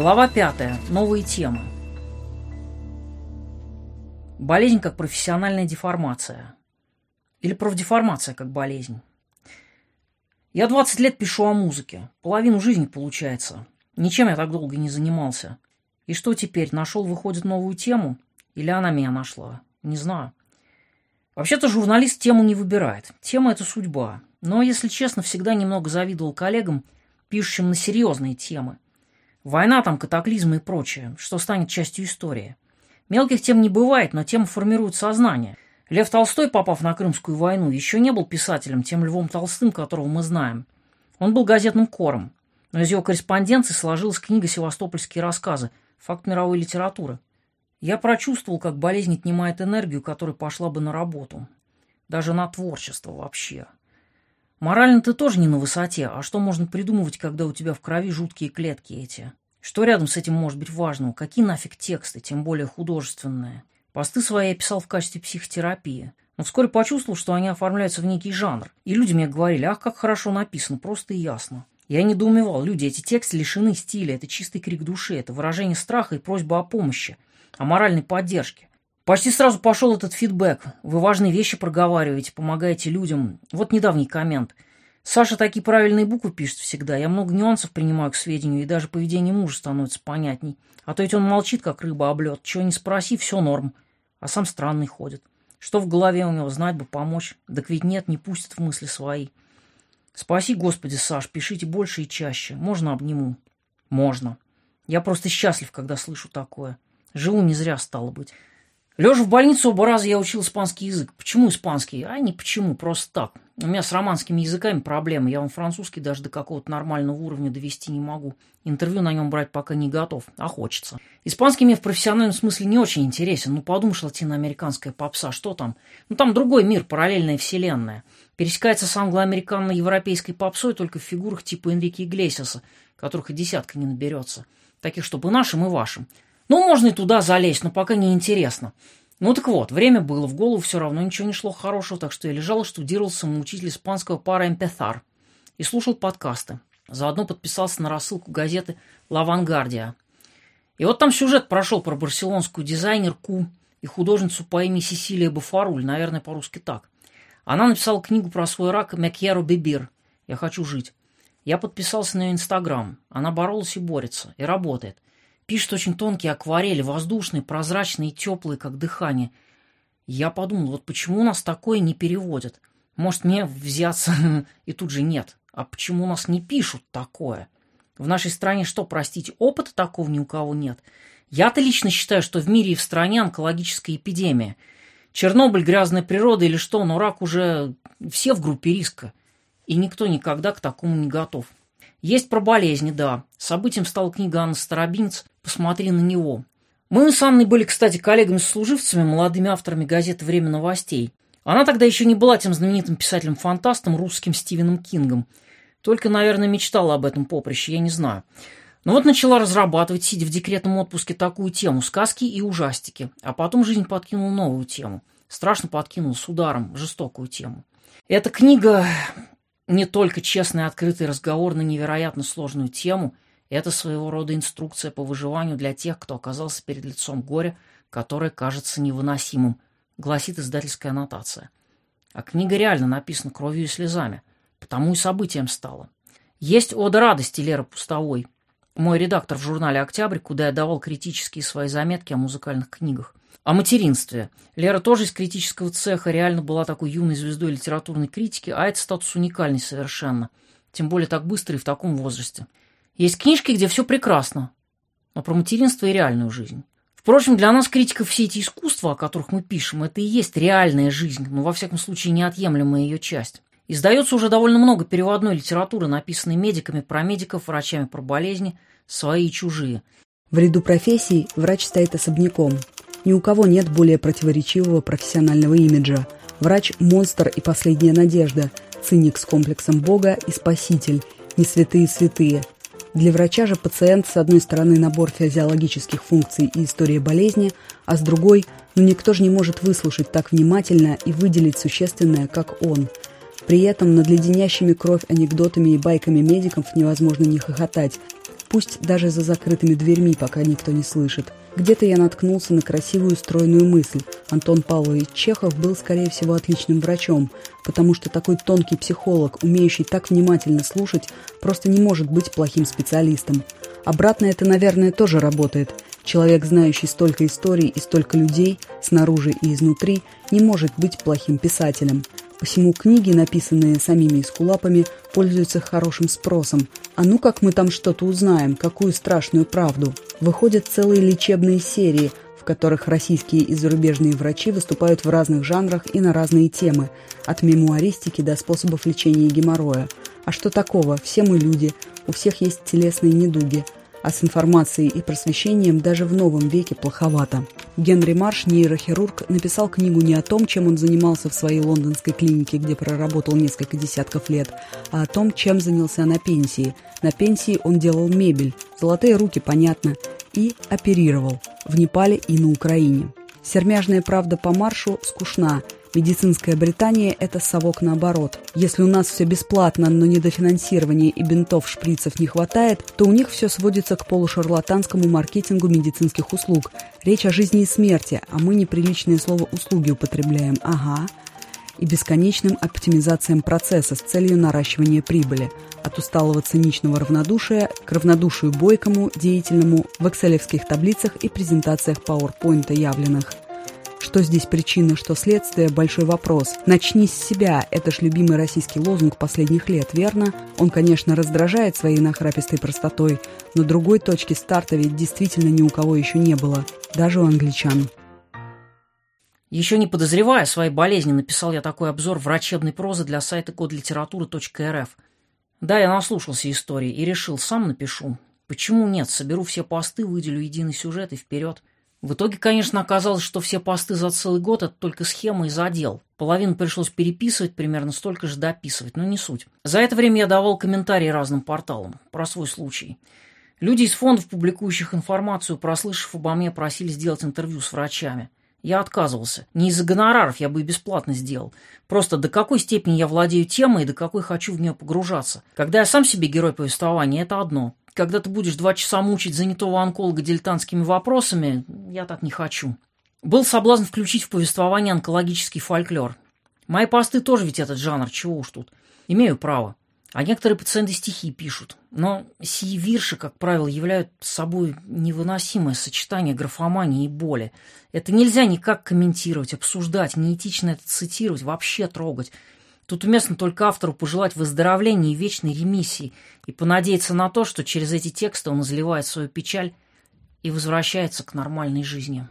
Глава пятая. Новые темы. Болезнь как профессиональная деформация. Или профдеформация как болезнь. Я 20 лет пишу о музыке. Половину жизни получается. Ничем я так долго не занимался. И что теперь, нашел, выходит, новую тему? Или она меня нашла? Не знаю. Вообще-то журналист тему не выбирает. Тема – это судьба. Но, если честно, всегда немного завидовал коллегам, пишущим на серьезные темы. Война там, катаклизмы и прочее, что станет частью истории. Мелких тем не бывает, но темы формируют сознание. Лев Толстой, попав на Крымскую войну, еще не был писателем, тем Львом Толстым, которого мы знаем. Он был газетным кором. Но из его корреспонденции сложилась книга «Севастопольские рассказы», факт мировой литературы. Я прочувствовал, как болезнь отнимает энергию, которая пошла бы на работу. Даже на творчество вообще. Морально ты тоже не на высоте, а что можно придумывать, когда у тебя в крови жуткие клетки эти? Что рядом с этим может быть важного? Какие нафиг тексты, тем более художественные? Посты свои я писал в качестве психотерапии. Но вскоре почувствовал, что они оформляются в некий жанр. И люди мне говорили, ах, как хорошо написано, просто и ясно. Я недоумевал, люди, эти тексты лишены стиля, это чистый крик души, это выражение страха и просьба о помощи, о моральной поддержке. Почти сразу пошел этот фидбэк. Вы важные вещи проговариваете, помогаете людям. Вот недавний коммент. Саша такие правильные буквы пишет всегда. Я много нюансов принимаю к сведению, и даже поведение мужа становится понятней. А то ведь он молчит, как рыба об лед. Чего не спроси, все норм. А сам странный ходит. Что в голове у него, знать бы, помочь. Так ведь нет, не пустит в мысли свои. Спаси, Господи, Саш, пишите больше и чаще. Можно обниму? Можно. Я просто счастлив, когда слышу такое. Живу не зря, стало быть. Лежа в больнице оба раза я учил испанский язык. Почему испанский? А не почему, просто так. У меня с романскими языками проблемы. Я вам французский даже до какого-то нормального уровня довести не могу. Интервью на нем брать пока не готов, а хочется. Испанский мне в профессиональном смысле не очень интересен. Ну, подумаешь, латиноамериканская попса, что там? Ну, там другой мир, параллельная вселенная. Пересекается с англо-американо-европейской попсой только в фигурах типа Энрике Иглесиаса, которых и десятка не наберется. Таких, чтобы нашим и вашим. Ну, можно и туда залезть, но пока не интересно. Ну так вот, время было, в голову все равно ничего не шло хорошего, так что я лежал и штудировал самоучитель испанского пара «Эмпетар» и слушал подкасты. Заодно подписался на рассылку газеты «Лавангардия». И вот там сюжет прошел про барселонскую дизайнерку и художницу по имени Сесилия Бафаруль, наверное, по-русски так. Она написала книгу про свой рак «Мекьеро Бибир» «Я хочу жить». Я подписался на ее инстаграм. Она боролась и борется, и работает – Пишет очень тонкие акварели, воздушные, прозрачные теплые, как дыхание. Я подумал, вот почему у нас такое не переводят? Может, мне взяться и тут же нет. А почему у нас не пишут такое? В нашей стране что, простите, опыта такого ни у кого нет? Я-то лично считаю, что в мире и в стране онкологическая эпидемия. Чернобыль, грязная природа или что, но рак уже все в группе риска. И никто никогда к такому не готов. Есть про болезни, да. Событием стала книга Анны Старобинец «Посмотри на него». Мы с Анной были, кстати, коллегами-служивцами, молодыми авторами газеты «Время новостей». Она тогда еще не была тем знаменитым писателем-фантастом русским Стивеном Кингом. Только, наверное, мечтала об этом поприще, я не знаю. Но вот начала разрабатывать, сидя в декретном отпуске, такую тему – сказки и ужастики. А потом жизнь подкинула новую тему. Страшно подкинула с ударом, жестокую тему. Эта книга не только честный открытый разговор на невероятно сложную тему, это своего рода инструкция по выживанию для тех, кто оказался перед лицом горя, которое кажется невыносимым, гласит издательская аннотация. А книга реально написана кровью и слезами, потому и событием стала. Есть ода радости Леры Пустовой, мой редактор в журнале «Октябрь», куда я давал критические свои заметки о музыкальных книгах. О материнстве. Лера тоже из критического цеха реально была такой юной звездой литературной критики, а это статус уникальный совершенно. Тем более так быстро и в таком возрасте. Есть книжки, где все прекрасно, но про материнство и реальную жизнь. Впрочем, для нас, критиков, все эти искусства, о которых мы пишем, это и есть реальная жизнь, но, во всяком случае, неотъемлемая ее часть. Издается уже довольно много переводной литературы, написанной медиками про медиков, врачами про болезни, свои и чужие. В ряду профессий врач стоит особняком – ни у кого нет более противоречивого профессионального имиджа. Врач – монстр и последняя надежда, циник с комплексом Бога и спаситель, не святые святые. Для врача же пациент с одной стороны набор физиологических функций и история болезни, а с другой – ну никто же не может выслушать так внимательно и выделить существенное, как он. При этом над леденящими кровь анекдотами и байками медиков невозможно не хохотать, Пусть даже за закрытыми дверьми, пока никто не слышит. Где-то я наткнулся на красивую стройную мысль. Антон Павлович Чехов был, скорее всего, отличным врачом, потому что такой тонкий психолог, умеющий так внимательно слушать, просто не может быть плохим специалистом. Обратно это, наверное, тоже работает. Человек, знающий столько историй и столько людей, снаружи и изнутри, не может быть плохим писателем. Посему книги, написанные самими эскулапами, пользуются хорошим спросом. А ну как мы там что-то узнаем, какую страшную правду. Выходят целые лечебные серии, которых российские и зарубежные врачи выступают в разных жанрах и на разные темы, от мемуаристики до способов лечения геморроя. А что такого? Все мы люди, у всех есть телесные недуги – а с информацией и просвещением даже в новом веке плоховато. Генри Марш, нейрохирург, написал книгу не о том, чем он занимался в своей лондонской клинике, где проработал несколько десятков лет, а о том, чем занялся на пенсии. На пенсии он делал мебель, золотые руки, понятно, и оперировал в Непале и на Украине. Сермяжная правда по маршу скучна – Медицинская Британия – это совок наоборот. Если у нас все бесплатно, но недофинансирования и бинтов, шприцев не хватает, то у них все сводится к полушарлатанскому маркетингу медицинских услуг. Речь о жизни и смерти, а мы неприличное слово «услуги» употребляем. Ага. И бесконечным оптимизациям процесса с целью наращивания прибыли. От усталого циничного равнодушия к равнодушию бойкому, деятельному в экселевских таблицах и презентациях PowerPoint явленных – что здесь причина, что следствие – большой вопрос. «Начни с себя» – это ж любимый российский лозунг последних лет, верно? Он, конечно, раздражает своей нахрапистой простотой, но другой точки старта ведь действительно ни у кого еще не было, даже у англичан. Еще не подозревая своей болезни, написал я такой обзор врачебной прозы для сайта кодлитературы.рф. Да, я наслушался истории и решил, сам напишу. Почему нет? Соберу все посты, выделю единый сюжет и вперед. В итоге, конечно, оказалось, что все посты за целый год — это только схема и задел. Половину пришлось переписывать, примерно столько же дописывать, но не суть. За это время я давал комментарии разным порталам про свой случай. Люди из фондов, публикующих информацию, прослышав обо мне, просили сделать интервью с врачами. Я отказывался. Не из-за гонораров я бы и бесплатно сделал. Просто до какой степени я владею темой и до какой хочу в нее погружаться. Когда я сам себе герой повествования, это одно когда ты будешь два часа мучить занятого онколога дилетантскими вопросами, я так не хочу. Был соблазн включить в повествование онкологический фольклор. Мои посты тоже ведь этот жанр, чего уж тут. Имею право. А некоторые пациенты стихи пишут. Но сии вирши, как правило, являют собой невыносимое сочетание графомании и боли. Это нельзя никак комментировать, обсуждать, неэтично это цитировать, вообще трогать. Тут уместно только автору пожелать выздоровления и вечной ремиссии и понадеяться на то, что через эти тексты он изливает свою печаль и возвращается к нормальной жизни.